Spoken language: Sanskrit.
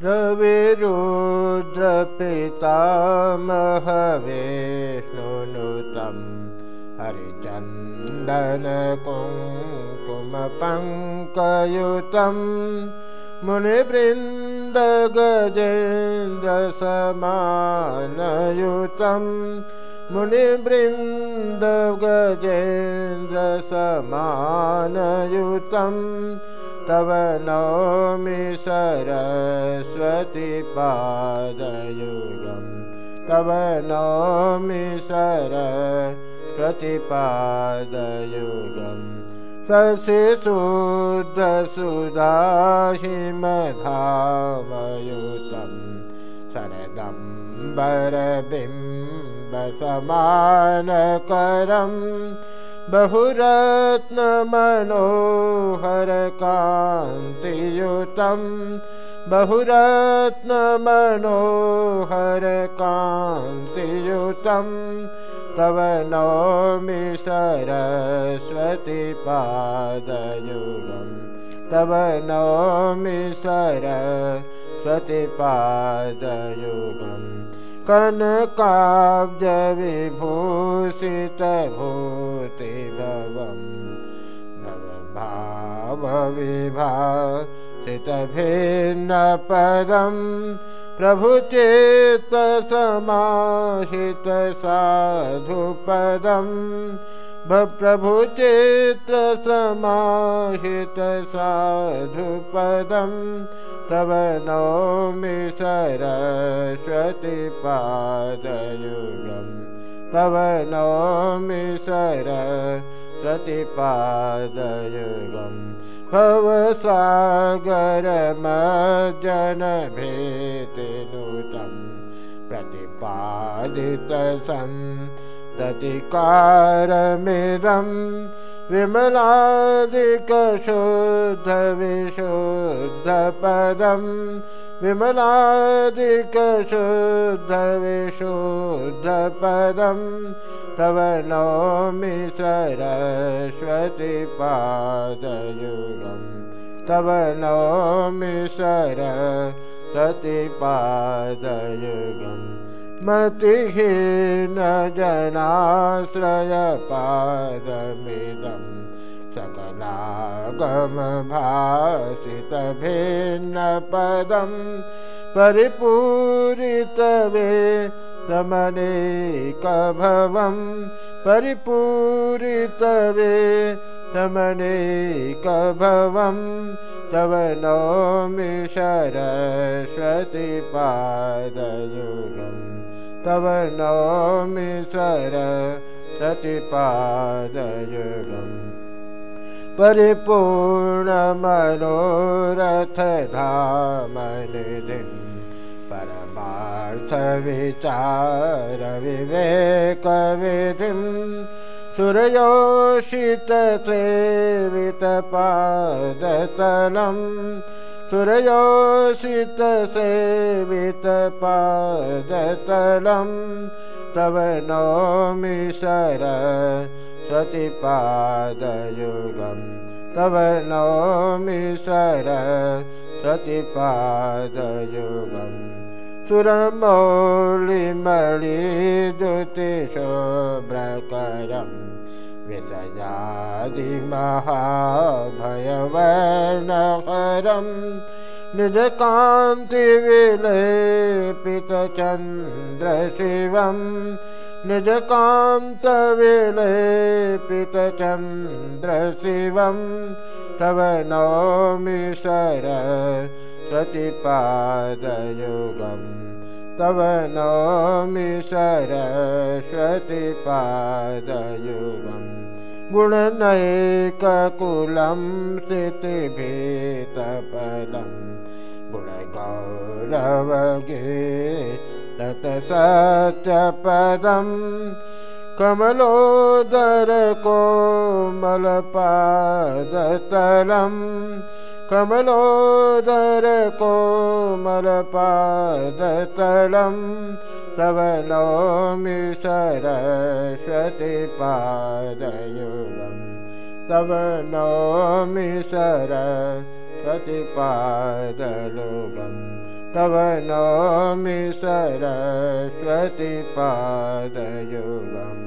रविरुद्रपितामहवेष्णुनुतं हरिचन्दनकुङ्कुमपङ्कयुतं मुनिवृन्दगजेन्द्रसमानयुतं मुनिवृन्दगजेन्द्रसमानयुतं तव नौमि सरस्वतीपादयुगं तव नौमि सरस्वतीपादयुगं सशिशुद्धसुधाहिमधामयुतं शरदम्बरबिम्बसमानकरम् बहुरत्नमनोहरकान्तियुतं बहुरत्नमनोहरकान्तियुतं तव नौमि सरस्वतीपादयुगं तव नौमि सरस्वतीपादयुगम् कनकाब्जविभूषितभूतिभवम् नवभावविभाषितभिन्नपदं प्रभुचित्तसमाहितसाधुपदं प्रभुचित्तसमाहितसाधुपदम् तव नौमि सरस्वतीपादयुगं। तव नौमि सरस्वतीपादयुगं। भवसागरमजनभेतिनुतं प्रतिपादितसन् दतिकारमिदम् विमलादिकशुद्धविशुद्धपदं विमलादिकशुद्धविशुद्धपदं तव नौमि सरस्वतीपादयुगं तव नौमि सरस्वतीपादयुगम् मतिहीन जनाश्रयपादमिदं सकलागमभासितभिन्नपदं परिपूरितवे तमनेकभवं परिपूरितवे तमनेकभवं तव नौमि सरस्वतीपादयुगम् तव नौमि सरस्वतीपादयुगम् परिपूर्णमनोरथधामनिधिं परमार्थविचारविवेकविधिं सुरयोषितसेवितपादतलं सुरयोषितसेवितपादतलं तव नौमि सरस्वतीपादयुगं। तव नौमि सरस्वतीपादयुगम् सुरमौलिमलिदुतिशोभ्रकरं विषयादिमहाभयवर्णहरं निजकान्तिविलेपितचन्द्रशिवं निजकान्तविलेपितचन्द्रशिवं तव नौमि सरस्वतीपादयुगं तव नौमि सरस्वतीपादयुगम् गुणनैककुलं स्थितिभीतपदं गुणगौरवगे तत्सत्यपदं कमलोदरकोमलपादतलं कमलोदरकोमलपादतलं तव नौमि सरस्वतीपादयुगं तव नौमि सरस्वतीपादयुगम् तव नौमि सरस्वती पादयुगम्